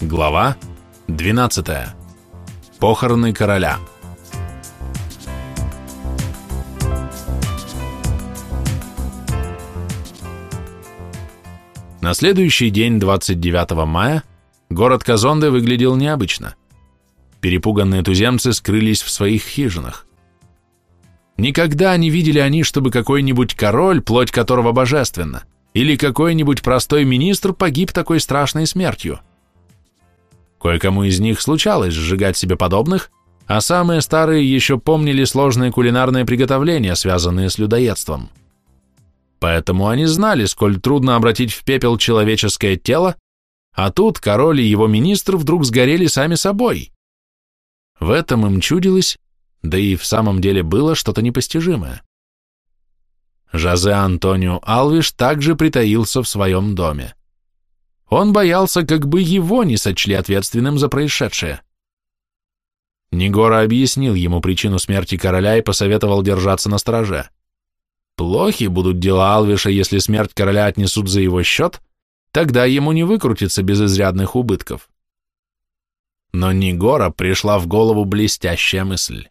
Глава 12. Похороны короля. На следующий день, 29 мая, город Казонде выглядел необычно. Перепуганные туземцы скрылись в своих хижинах. Никогда не видели они, чтобы какой-нибудь король, плоть которого божественна, или какой-нибудь простой министр погиб такой страшной смертью. Кое-кому из них случалось сжигать себе подобных, а самые старые еще помнили сложные кулинарные приготовления, связанные с людоедством. Поэтому они знали, сколь трудно обратить в пепел человеческое тело, а тут король и его министр вдруг сгорели сами собой. В этом им чудилось, да и в самом деле было что-то непостижимое. Жозе Антонио Алвиш также притаился в своем доме. Он боялся, как бы его не сочли ответственным за происшедшее. Негора объяснил ему причину смерти короля и посоветовал держаться на страже. Плохи будут дела Алвиша, если смерть короля отнесут за его счет, тогда ему не выкрутиться без изрядных убытков. Но Негора пришла в голову блестящая мысль.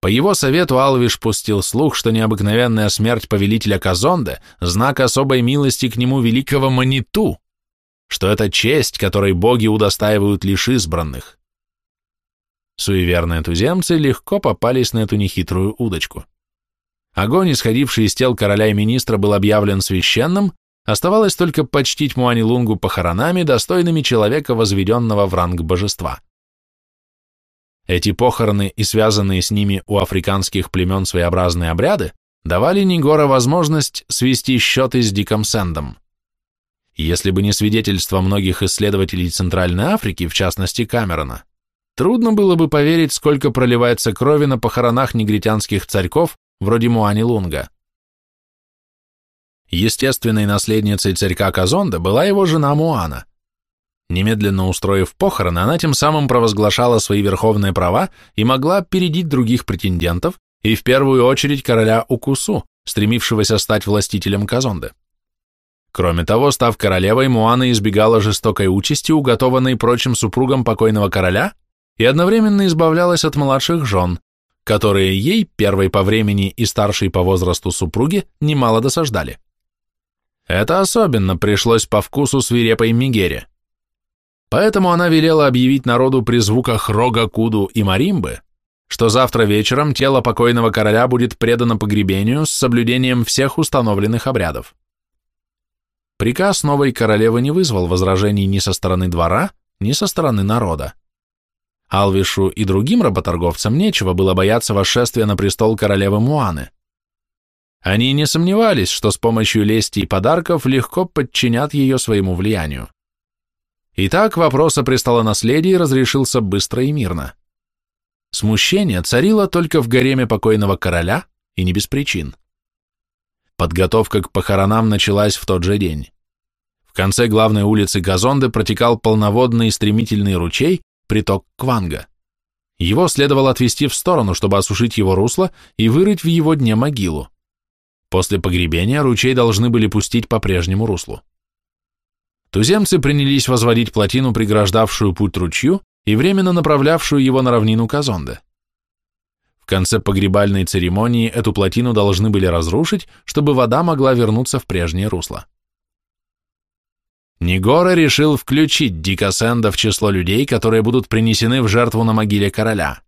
По его совету Алвиш пустил слух, что необыкновенная смерть повелителя Казонде – знак особой милости к нему великого Маниту, что это честь, которой боги удостаивают лишь избранных. Суеверные туземцы легко попались на эту нехитрую удочку. Огонь, исходивший из тел короля и министра, был объявлен священным, оставалось только почтить Муани-Лунгу похоронами, достойными человека, возведенного в ранг божества. Эти похороны и связанные с ними у африканских племен своеобразные обряды давали Нигора возможность свести счеты с Диком Сэндом. Если бы не свидетельство многих исследователей Центральной Африки, в частности Камерона, трудно было бы поверить, сколько проливается крови на похоронах негритянских царьков вроде Муани Лунга. Естественной наследницей царька Казонда была его жена Муана – Немедленно устроив похороны, она тем самым провозглашала свои верховные права и могла опередить других претендентов, и в первую очередь короля Укусу, стремившегося стать властителем Казонды. Кроме того, став королевой, Муана избегала жестокой участи, уготованной прочим супругам покойного короля, и одновременно избавлялась от младших жен, которые ей, первой по времени и старшей по возрасту супруги, немало досаждали. Это особенно пришлось по вкусу свирепой Мигере. Поэтому она велела объявить народу при звуках рога, куду и маримбы, что завтра вечером тело покойного короля будет предано погребению с соблюдением всех установленных обрядов. Приказ новой королевы не вызвал возражений ни со стороны двора, ни со стороны народа. Алвишу и другим работорговцам нечего было бояться восшествия на престол королевы Муаны. Они не сомневались, что с помощью лести и подарков легко подчинят ее своему влиянию. Итак, вопрос о престолонаследии разрешился быстро и мирно. Смущение царило только в гареме покойного короля и не без причин. Подготовка к похоронам началась в тот же день. В конце главной улицы Газонде протекал полноводный и стремительный ручей, приток Кванга. Его следовало отвести в сторону, чтобы осушить его русло и вырыть в его дне могилу. После погребения ручей должны были пустить по прежнему руслу. Туземцы принялись возводить плотину, преграждавшую путь ручью и временно направлявшую его на равнину Казонде. В конце погребальной церемонии эту плотину должны были разрушить, чтобы вода могла вернуться в прежнее русло. Нигора решил включить Дика Сенда в число людей, которые будут принесены в жертву на могиле короля.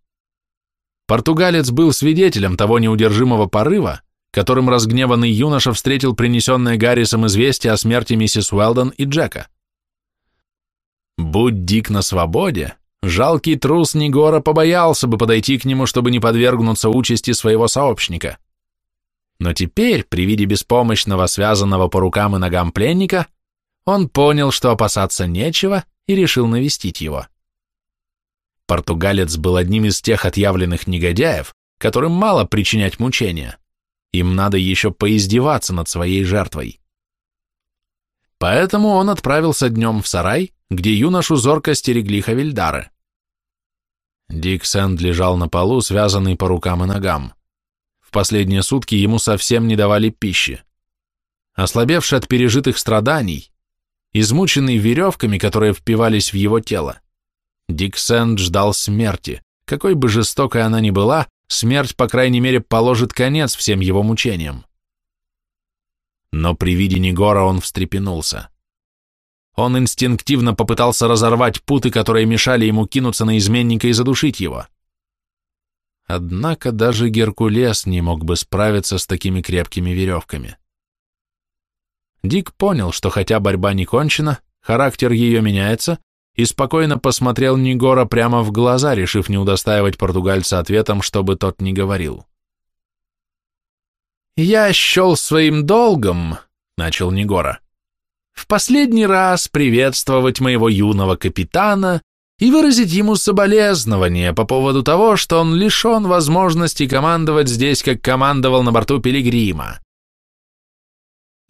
Португалец был свидетелем того неудержимого порыва, которым разгневанный юноша встретил принесенное Гаррисом известие о смерти миссис Уэлдон и Джека. Будь Дик на свободе, жалкий трус Негора побоялся бы подойти к нему, чтобы не подвергнуться участи своего сообщника. Но теперь, при виде беспомощного, связанного по рукам и ногам пленника, он понял, что опасаться нечего, и решил навестить его. Португалец был одним из тех отъявленных негодяев, которым мало причинять мучения. Им надо еще поиздеваться над своей жертвой. Поэтому он отправился днем в сарай, где юношу зорко стерегли хавильдары. Дик Сэнд лежал на полу, связанный по рукам и ногам. В последние сутки ему совсем не давали пищи. Ослабевший от пережитых страданий, измученный веревками, которые впивались в его тело. Дик Сэнд ждал смерти. Какой бы жестокой она ни была, смерть, по крайней мере, положит конец всем его мучениям. Но при виде Негора он встрепенулся. Он инстинктивно попытался разорвать путы, которые мешали ему кинуться на изменника и задушить его. Однако даже Геркулес не мог бы справиться с такими крепкими веревками. Дик понял, что хотя борьба не кончена, характер ее меняется, и спокойно посмотрел Нигора прямо в глаза, решив не удостаивать португальца ответом, что бы тот ни говорил. «Я счел своим долгом», — начал Нигора, — «в последний раз приветствовать моего юного капитана и выразить ему соболезнование по поводу того, что он лишен возможности командовать здесь, как командовал на борту Пилигрима.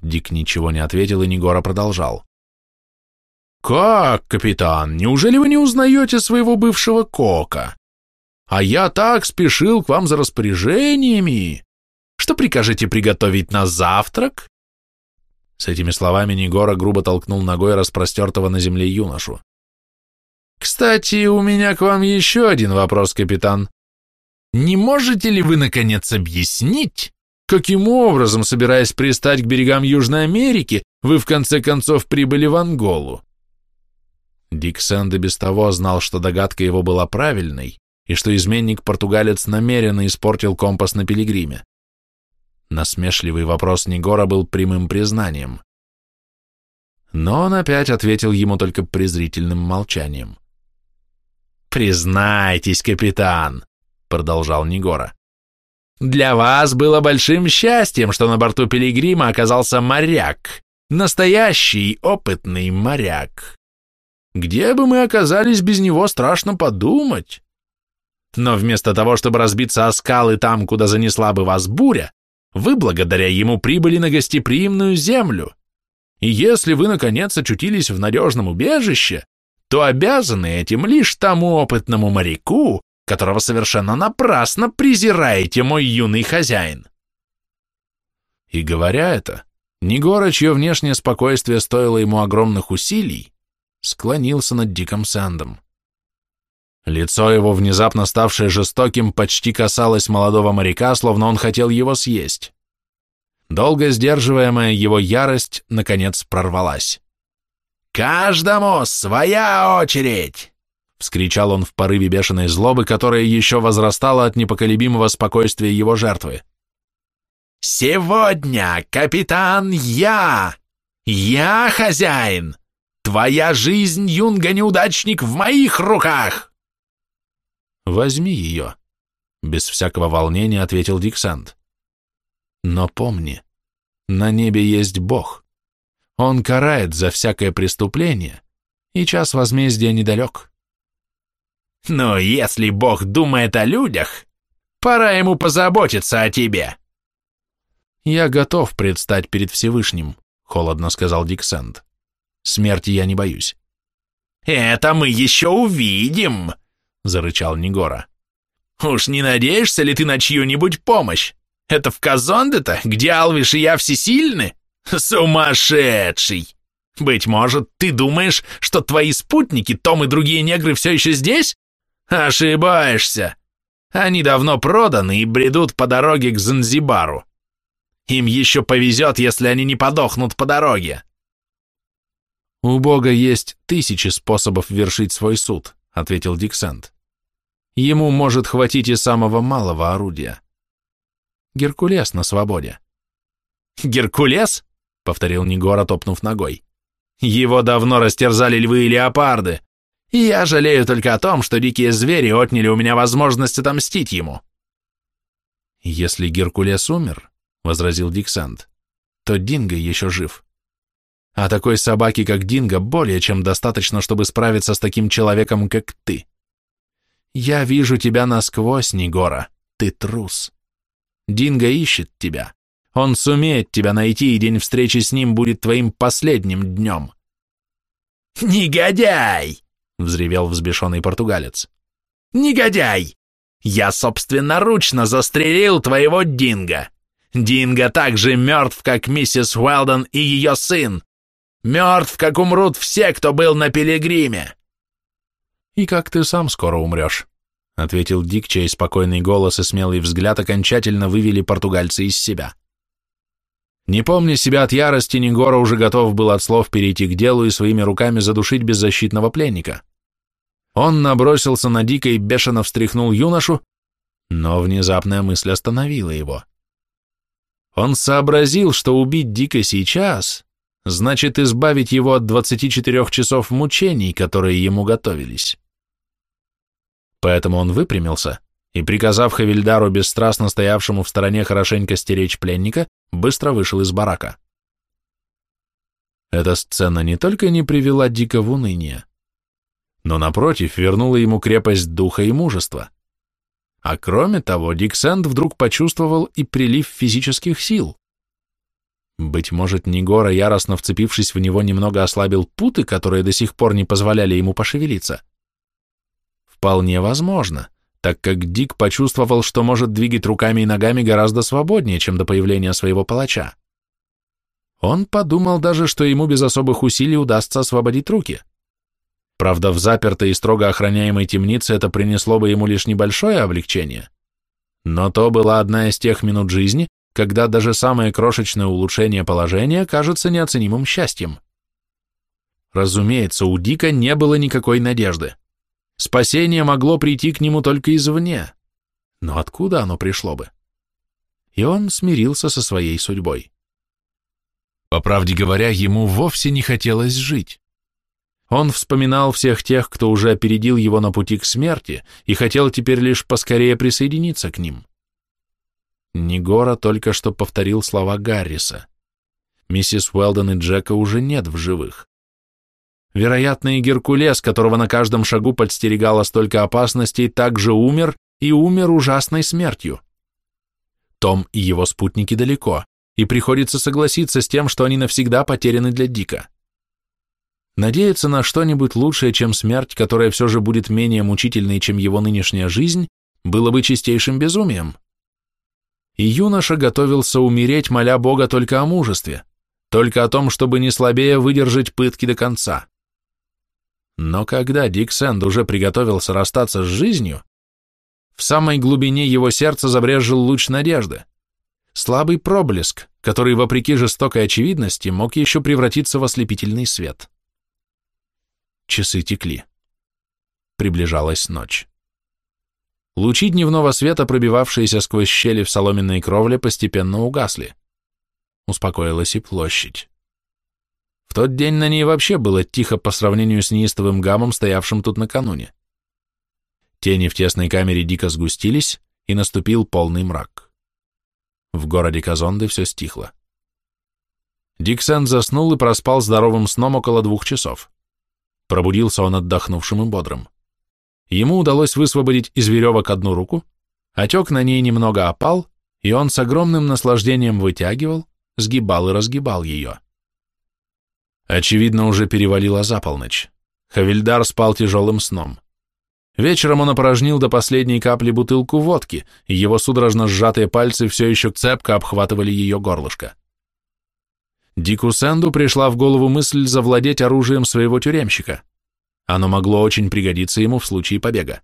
Дик ничего не ответил, и Негора продолжал. «Как, капитан, неужели вы не узнаете своего бывшего кока? А я так спешил к вам за распоряжениями. Что прикажете приготовить на завтрак?» С этими словами Негора грубо толкнул ногой распростертого на земле юношу. «Кстати, у меня к вам еще один вопрос, капитан. Не можете ли вы, наконец, объяснить, каким образом, собираясь пристать к берегам Южной Америки, вы в конце концов прибыли в Анголу?» Дик Сэнд и без того знал, что догадка его была правильной, и что изменник-португалец намеренно испортил компас на пилигриме. Насмешливый вопрос Негора был прямым признанием. Но он опять ответил ему только презрительным молчанием. «Признайтесь, капитан», — продолжал Негора, — «для вас было большим счастьем, что на борту Пилигрима оказался моряк, настоящий опытный моряк. Где бы мы оказались без него, страшно подумать. Но вместо того, чтобы разбиться о скалы там, куда занесла бы вас буря, вы благодаря ему прибыли на гостеприимную землю. И если вы, наконец, очутились в надежном убежище, то обязаны этим лишь тому опытному моряку, которого совершенно напрасно презираете, мой юный хозяин. И говоря это, Негора, чье внешнее спокойствие стоило ему огромных усилий, склонился над Диком Сэндом. Лицо его, внезапно ставшее жестоким, почти касалось молодого моряка, словно он хотел его съесть. Долго сдерживаемая его ярость, наконец, прорвалась. «Каждому своя очередь!» — вскричал он в порыве бешеной злобы, которая еще возрастала от непоколебимого спокойствия его жертвы. «Сегодня, капитан, я! Я хозяин! Твоя жизнь, юнга-неудачник, в моих руках!» «Возьми ее», — без всякого волнения ответил Диксант. «Но помни, на небе есть Бог». Он карает за всякое преступление, и час возмездия недалек. Но если Бог думает о людях, пора ему позаботиться о тебе. Я готов предстать перед Всевышним, холодно сказал Диксент. Смерти я не боюсь. Это мы еще увидим, зарычал Негора. Уж не надеешься ли ты на чью-нибудь помощь? Это в Казонде-то, где Алвиш и я всесильны? «Сумасшедший! Быть может, ты думаешь, что твои спутники, Том и другие негры все еще здесь? Ошибаешься! Они давно проданы и бредут по дороге к Занзибару. Им еще повезет, если они не подохнут по дороге». «У Бога есть тысячи способов вершить свой суд», — ответил Диксент. «Ему может хватить и самого малого орудия. Геркулес на свободе». «Геркулес?» повторил Нигора, топнув ногой. Его давно растерзали львы и леопарды. Я жалею только о том, что дикие звери отняли у меня возможность отомстить ему. Если Геркулес умер, возразил Диксант, то Динго еще жив. А такой собаки, как Динго, более чем достаточно, чтобы справиться с таким человеком, как ты. Я вижу тебя насквозь, Нигора, ты трус. Динго ищет тебя. Он сумеет тебя найти, и день встречи с ним будет твоим последним днем. «Негодяй!» — взревел взбешенный португалец. «Негодяй! Я собственноручно застрелил твоего Динго. Динго так же мертв, как миссис Уэлдон и ее сын. Мертв, как умрут все, кто был на пилигриме!» «И как ты сам скоро умрешь», — ответил Дик, чей спокойный голос и смелый взгляд окончательно вывели португальца из себя. Не помня себя от ярости, Негора уже готов был от слов перейти к делу и своими руками задушить беззащитного пленника. Он набросился на Дика и бешено встряхнул юношу, но внезапная мысль остановила его. Он сообразил, что убить Дика сейчас значит избавить его от 24 часов мучений, которые ему готовились. Поэтому он выпрямился и, приказав Хавильдару, бесстрастно стоявшему в стороне хорошенько стеречь пленника, быстро вышел из барака. Эта сцена не только не привела Дика в уныние, но, напротив, вернула ему крепость духа и мужества. А кроме того, Дик Сэнд вдруг почувствовал и прилив физических сил. Быть может, Негора, яростно вцепившись в него, немного ослабил путы, которые до сих пор не позволяли ему пошевелиться. Вполне возможно, так как Дик почувствовал, что может двигать руками и ногами гораздо свободнее, чем до появления своего палача. Он подумал даже, что ему без особых усилий удастся освободить руки. Правда, в запертой и строго охраняемой темнице это принесло бы ему лишь небольшое облегчение. Но то была одна из тех минут жизни, когда даже самое крошечное улучшение положения кажется неоценимым счастьем. Разумеется, у Дика не было никакой надежды. Спасение могло прийти к нему только извне. Но откуда оно пришло бы? И он смирился со своей судьбой. По правде говоря, ему вовсе не хотелось жить. Он вспоминал всех тех, кто уже опередил его на пути к смерти и хотел теперь лишь поскорее присоединиться к ним. Негора только что повторил слова Гарриса. Миссис Уэлдон и Джека уже нет в живых. Вероятно, и Геркулес, которого на каждом шагу подстерегало столько опасностей, также умер и умер ужасной смертью. Том и его спутники далеко, и приходится согласиться с тем, что они навсегда потеряны для Дика. Надеяться на что-нибудь лучшее, чем смерть, которая все же будет менее мучительной, чем его нынешняя жизнь, было бы чистейшим безумием. И юноша готовился умереть, моля Бога только о мужестве, только о том, чтобы не слабее выдержать пытки до конца. Но когда Дик Сэнд уже приготовился расстаться с жизнью, в самой глубине его сердца забрежил луч надежды. Слабый проблеск, который, вопреки жестокой очевидности, мог еще превратиться в ослепительный свет. Часы текли. Приближалась ночь. Лучи дневного света, пробивавшиеся сквозь щели в соломенной кровле, постепенно угасли. Успокоилась и площадь. В тот день на ней вообще было тихо по сравнению с неистовым гамом, стоявшим тут накануне. Тени в тесной камере дико сгустились, и наступил полный мрак. В городе Казонды все стихло. Диксен заснул и проспал здоровым сном около двух часов. Пробудился он отдохнувшим и бодрым. Ему удалось высвободить из веревок одну руку, отек на ней немного опал, и он с огромным наслаждением вытягивал, сгибал и разгибал ее. Очевидно, уже перевалило за полночь. Хавильдар спал тяжелым сном. Вечером он опорожнил до последней капли бутылку водки, и его судорожно сжатые пальцы все еще цепко обхватывали ее горлышко. Дику Сэнду пришла в голову мысль завладеть оружием своего тюремщика. Оно могло очень пригодиться ему в случае побега.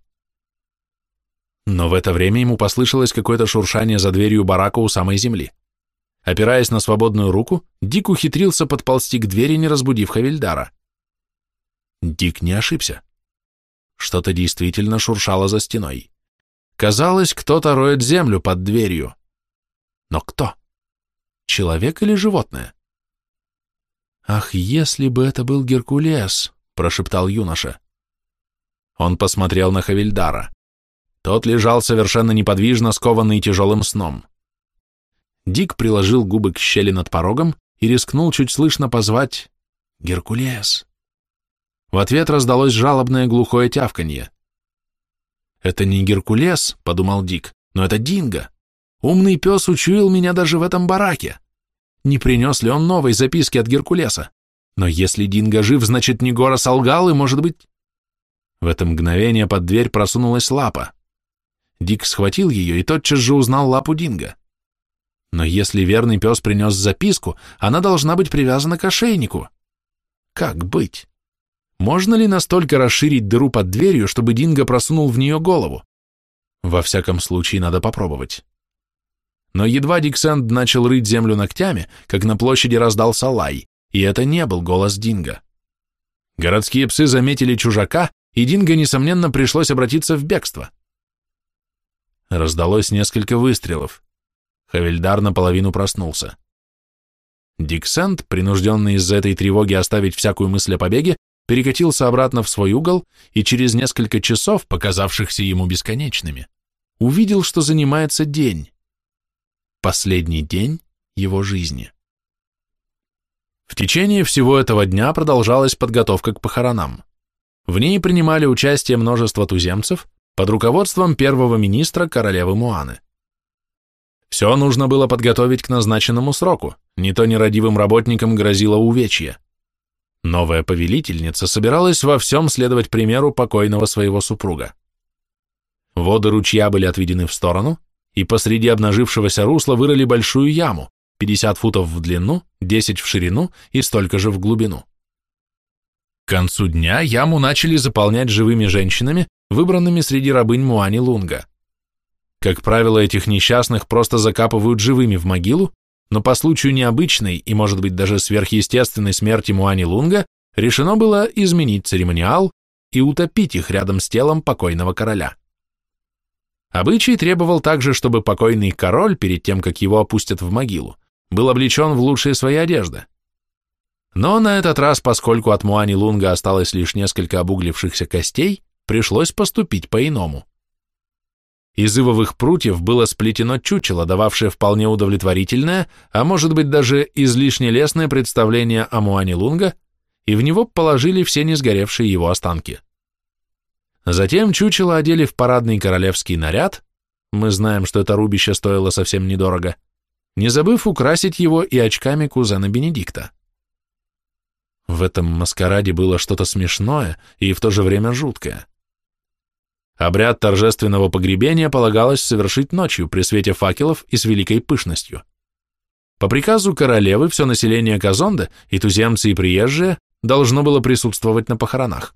Но в это время ему послышалось какое-то шуршание за дверью барака у самой земли. Опираясь на свободную руку, Дик ухитрился подползти к двери, не разбудив Хавильдара. Дик не ошибся. Что-то действительно шуршало за стеной. Казалось, кто-то роет землю под дверью. Но кто? Человек или животное? «Ах, если бы это был Геркулес!» — прошептал юноша. Он посмотрел на Хавильдара. Тот лежал совершенно неподвижно, скованный тяжелым сном. Дик приложил губы к щели над порогом и рискнул чуть слышно позвать «Геркулес». В ответ раздалось жалобное глухое тявканье. «Это не Геркулес», — подумал Дик, — «но это Динго. Умный пес учуял меня даже в этом бараке. Не принес ли он новой записки от Геркулеса? Но если Динго жив, значит, Негора солгал, и, может быть...» В это мгновение под дверь просунулась лапа. Дик схватил ее и тотчас же узнал лапу Динго. Но если верный пес принес записку, она должна быть привязана к ошейнику. Как быть? Можно ли настолько расширить дыру под дверью, чтобы Динго просунул в нее голову? Во всяком случае, надо попробовать. Но едва Диксенд начал рыть землю ногтями, как на площади раздался лай, и это не был голос Динго. Городские псы заметили чужака, и Динго, несомненно, пришлось обратиться в бегство. Раздалось несколько выстрелов. Хавильдар наполовину проснулся. Диксент, принужденный из-за этой тревоги оставить всякую мысль о побеге, перекатился обратно в свой угол и через несколько часов, показавшихся ему бесконечными, увидел, что занимается день. Последний день его жизни. В течение всего этого дня продолжалась подготовка к похоронам. В ней принимали участие множество туземцев под руководством первого министра королевы Муаны. Все нужно было подготовить к назначенному сроку, не то нерадивым работникам грозило увечье. Новая повелительница собиралась во всем следовать примеру покойного своего супруга. Воды ручья были отведены в сторону, и посреди обнажившегося русла вырыли большую яму, 50 футов в длину, 10 в ширину и столько же в глубину. К концу дня яму начали заполнять живыми женщинами, выбранными среди рабынь Муани Лунга. Как правило, этих несчастных просто закапывают живыми в могилу, но по случаю необычной и, может быть, даже сверхъестественной смерти Муани Лунга решено было изменить церемониал и утопить их рядом с телом покойного короля. Обычай требовал также, чтобы покойный король, перед тем, как его опустят в могилу, был облечен в лучшие свои одежды. Но на этот раз, поскольку от Муани Лунга осталось лишь несколько обуглившихся костей, пришлось поступить по-иному. Из ивовых прутьев было сплетено чучело, дававшее вполне удовлетворительное, а может быть даже излишне лестное представление о Муане Лунга, и в него положили все несгоревшие его останки. Затем чучело одели в парадный королевский наряд, мы знаем, что это рубище стоило совсем недорого, не забыв украсить его и очками кузена Бенедикта. В этом маскараде было что-то смешное и в то же время жуткое. Обряд торжественного погребения полагалось совершить ночью при свете факелов и с великой пышностью. По приказу королевы все население Казонда, и туземцы, и приезжие, должно было присутствовать на похоронах.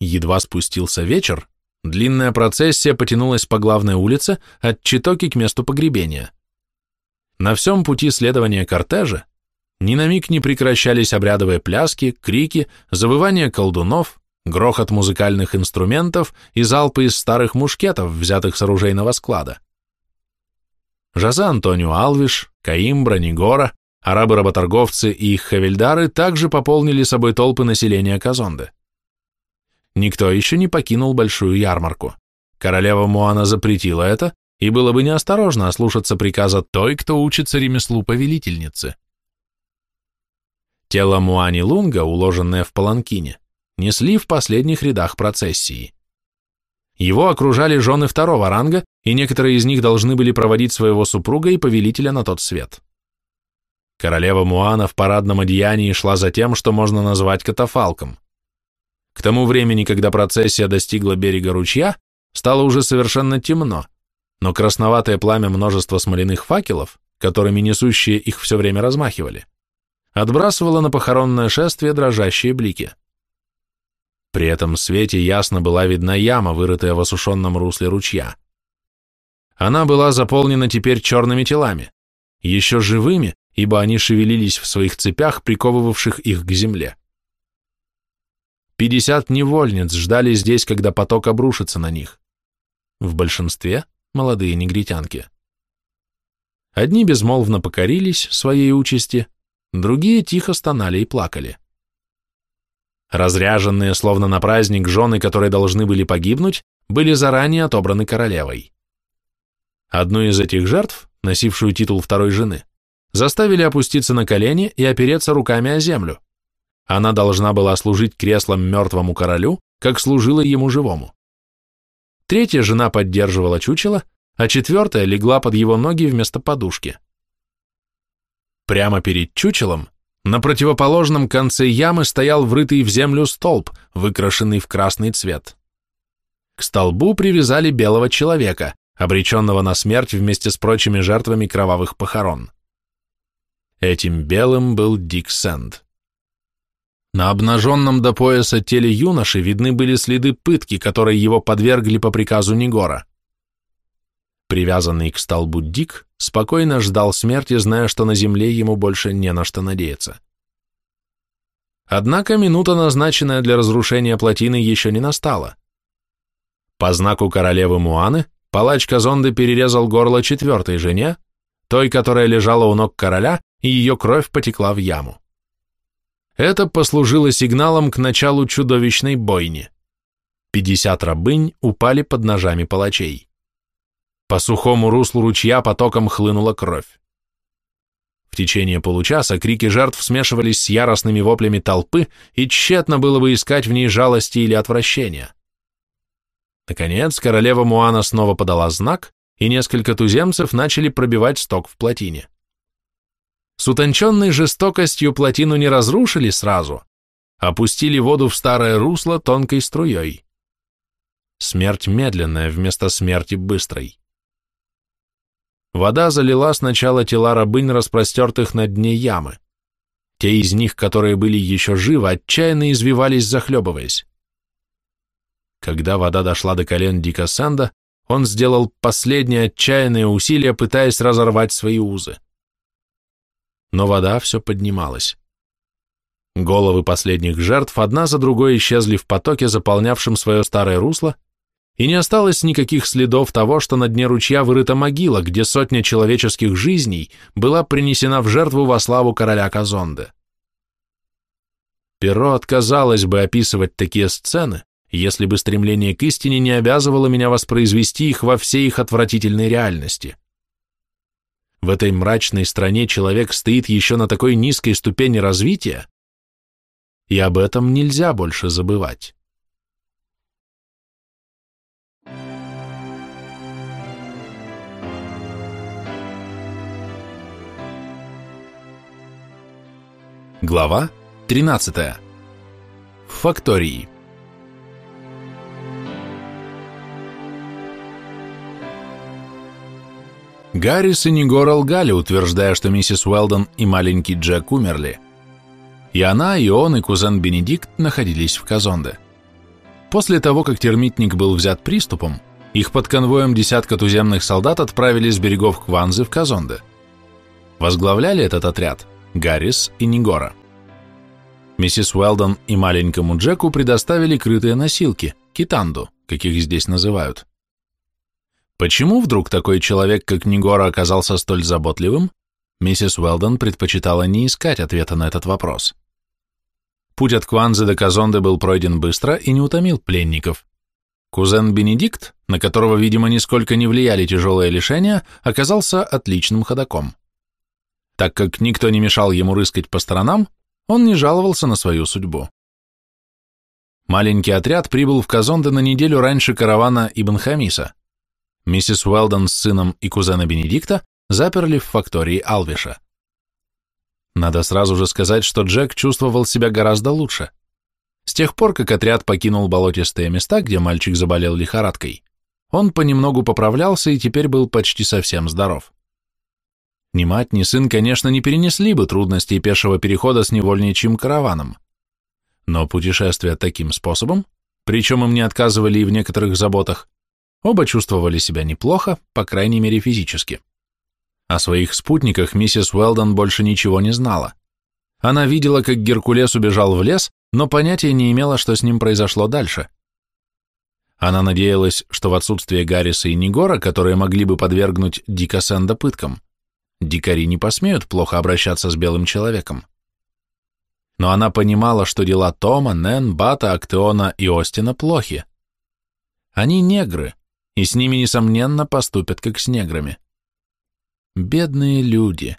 Едва спустился вечер, длинная процессия потянулась по главной улице от Читоки к месту погребения. На всем пути следования кортежа ни на миг не прекращались обрядовые пляски, крики, завывания колдунов, грохот музыкальных инструментов и залпы из старых мушкетов, взятых с оружейного склада. Жозе Антонио Алвиш, Каимбра, Нигора, арабы-работорговцы и их хавельдары также пополнили собой толпы населения Казонды. Никто еще не покинул большую ярмарку. Королева Муана запретила это, и было бы неосторожно ослушаться приказа той, кто учится ремеслу повелительницы. Тело Муани Лунга, уложенное в паланкине, несли в последних рядах процессии. Его окружали жены второго ранга, и некоторые из них должны были проводить своего супруга и повелителя на тот свет. Королева Муана в парадном одеянии шла за тем, что можно назвать катафалком. К тому времени, когда процессия достигла берега ручья, стало уже совершенно темно, но красноватое пламя множества смоляных факелов, которыми несущие их все время размахивали, отбрасывало на похоронное шествие дрожащие блики. При этом свете ясно была видна яма, вырытая в осушенном русле ручья. Она была заполнена теперь черными телами, еще живыми, ибо они шевелились в своих цепях, приковывавших их к земле. Пятьдесят невольниц ждали здесь, когда поток обрушится на них. В большинстве молодые негритянки. Одни безмолвно покорились своей участи, другие тихо стонали и плакали. Разряженные, словно на праздник, жены, которые должны были погибнуть, были заранее отобраны королевой. Одну из этих жертв, носившую титул второй жены, заставили опуститься на колени и опереться руками о землю. Она должна была служить креслом мертвому королю, как служила ему живому. Третья жена поддерживала чучело, а четвертая легла под его ноги вместо подушки. Прямо перед чучелом на противоположном конце ямы стоял врытый в землю столб, выкрашенный в красный цвет. К столбу привязали белого человека, обреченного на смерть вместе с прочими жертвами кровавых похорон. Этим белым был Дик Сэнд. На обнаженном до пояса теле юноши видны были следы пытки, которые его подвергли по приказу Негора. Привязанный к столбу Дик спокойно ждал смерти, зная, что на земле ему больше не на что надеяться. Однако минута, назначенная для разрушения плотины, еще не настала. По знаку королевы Муаны палач Казонды перерезал горло четвертой жене, той, которая лежала у ног короля, и ее кровь потекла в яму. Это послужило сигналом к началу чудовищной бойни. Пятьдесят рабынь упали под ножами палачей. По сухому руслу ручья потоком хлынула кровь. В течение получаса крики жертв смешивались с яростными воплями толпы, и тщетно было бы искать в ней жалости или отвращения. Наконец, королева Муана снова подала знак, и несколько туземцев начали пробивать сток в плотине. С утонченной жестокостью плотину не разрушили сразу, опустили воду в старое русло тонкой струей. Смерть медленная вместо смерти быстрой. Вода залила сначала тела рабынь, распростертых на дне ямы. Те из них, которые были еще живы, отчаянно извивались, захлебываясь. Когда вода дошла до колен Дика Санда, он сделал последнее отчаянное усилие, пытаясь разорвать свои узы но вода все поднималась. Головы последних жертв одна за другой исчезли в потоке, заполнявшем свое старое русло, и не осталось никаких следов того, что на дне ручья вырыта могила, где сотня человеческих жизней была принесена в жертву во славу короля Казонде. Перо отказалось бы описывать такие сцены, если бы стремление к истине не обязывало меня воспроизвести их во всей их отвратительной реальности. В этой мрачной стране человек стоит еще на такой низкой ступени развития, и об этом нельзя больше забывать. Глава 13. В фактории. Гаррис и Нигора лгали, утверждая, что миссис Уэлдон и маленький Джек умерли. И она, и он, и кузен Бенедикт находились в Казонде. После того, как термитник был взят приступом, их под конвоем десятка туземных солдат отправили с берегов Кванзы в Казонде. Возглавляли этот отряд Гаррис и Нигора. Миссис Уэлдон и маленькому Джеку предоставили крытые носилки, китанду, каких здесь называют. Почему вдруг такой человек, как Нигора, оказался столь заботливым? Миссис Уэлдон предпочитала не искать ответа на этот вопрос. Путь от Кванзы до Казонды был пройден быстро и не утомил пленников. Кузен Бенедикт, на которого, видимо, нисколько не влияли тяжелые лишения, оказался отличным ходаком. Так как никто не мешал ему рыскать по сторонам, он не жаловался на свою судьбу. Маленький отряд прибыл в Казонде на неделю раньше каравана Ибн Хамиса. Миссис Уэлдон с сыном и кузена Бенедикта заперли в фактории Алвиша. Надо сразу же сказать, что Джек чувствовал себя гораздо лучше. С тех пор, как отряд покинул болотистые места, где мальчик заболел лихорадкой, он понемногу поправлялся и теперь был почти совсем здоров. Ни мать, ни сын, конечно, не перенесли бы трудностей пешего перехода с невольничьим караваном. Но путешествие таким способом, причем им не отказывали и в некоторых заботах, Оба чувствовали себя неплохо, по крайней мере физически. О своих спутниках миссис Уэлдон больше ничего не знала. Она видела, как Геркулес убежал в лес, но понятия не имела, что с ним произошло дальше. Она надеялась, что в отсутствие Гарриса и Нигора, которые могли бы подвергнуть Дика Сэнда пыткам, дикари не посмеют плохо обращаться с белым человеком. Но она понимала, что дела Тома, Нэн, Бата, Актеона и Остина плохи. Они негры, и с ними, несомненно, поступят как с неграми. Бедные люди.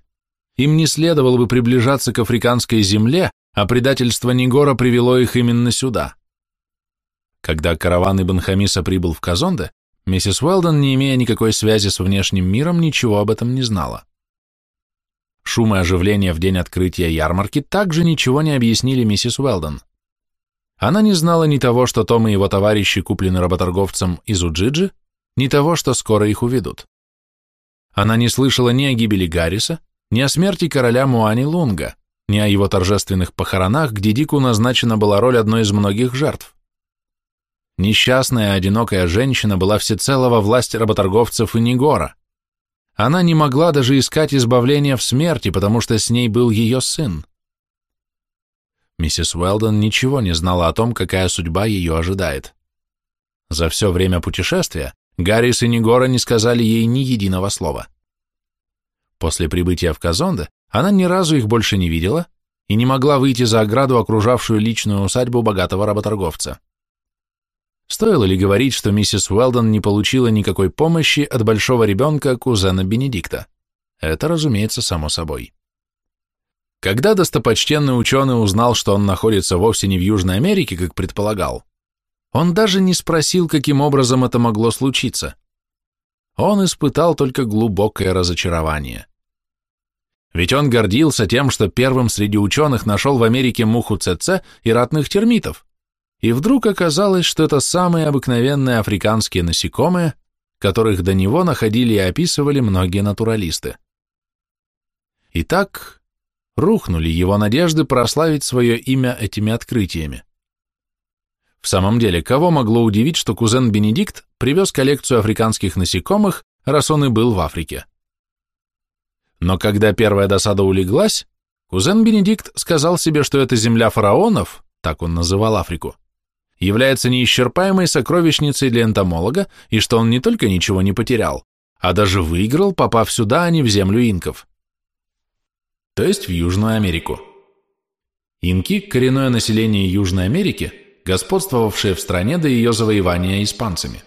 Им не следовало бы приближаться к африканской земле, а предательство Нигора привело их именно сюда. Когда караван Ибн Хамиса прибыл в Казонде, миссис Уэлдон, не имея никакой связи с внешним миром, ничего об этом не знала. Шум и оживление в день открытия ярмарки также ничего не объяснили миссис Уэлдон. Она не знала ни того, что Том и его товарищи куплены работорговцем из Уджиджи, ни того, что скоро их уведут. Она не слышала ни о гибели Гарриса, ни о смерти короля Муани Лунга, ни о его торжественных похоронах, где Дику назначена была роль одной из многих жертв. Несчастная, одинокая женщина была всецело во власти работорговцев и Нигора. Она не могла даже искать избавления в смерти, потому что с ней был ее сын. Миссис Уэлдон ничего не знала о том, какая судьба ее ожидает. За все время путешествия Гаррис и Нигора не сказали ей ни единого слова. После прибытия в Казонде она ни разу их больше не видела и не могла выйти за ограду, окружавшую личную усадьбу богатого работорговца. Стоило ли говорить, что миссис Уэлдон не получила никакой помощи от большого ребенка кузена Бенедикта? Это, разумеется, само собой. Когда достопочтенный ученый узнал, что он находится вовсе не в Южной Америке, как предполагал, он даже не спросил, каким образом это могло случиться. Он испытал только глубокое разочарование. Ведь он гордился тем, что первым среди ученых нашел в Америке муху ЦЦ и ратных термитов. И вдруг оказалось, что это самые обыкновенные африканские насекомые, которых до него находили и описывали многие натуралисты. Итак, рухнули его надежды прославить свое имя этими открытиями. В самом деле, кого могло удивить, что кузен Бенедикт привез коллекцию африканских насекомых, раз он и был в Африке? Но когда первая досада улеглась, кузен Бенедикт сказал себе, что эта земля фараонов, так он называл Африку, является неисчерпаемой сокровищницей для энтомолога, и что он не только ничего не потерял, а даже выиграл, попав сюда, а не в землю инков. То есть в Южную Америку. Инки – коренное население Южной Америки – господствовавшее в стране до ее завоевания испанцами.